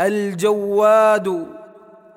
الجواد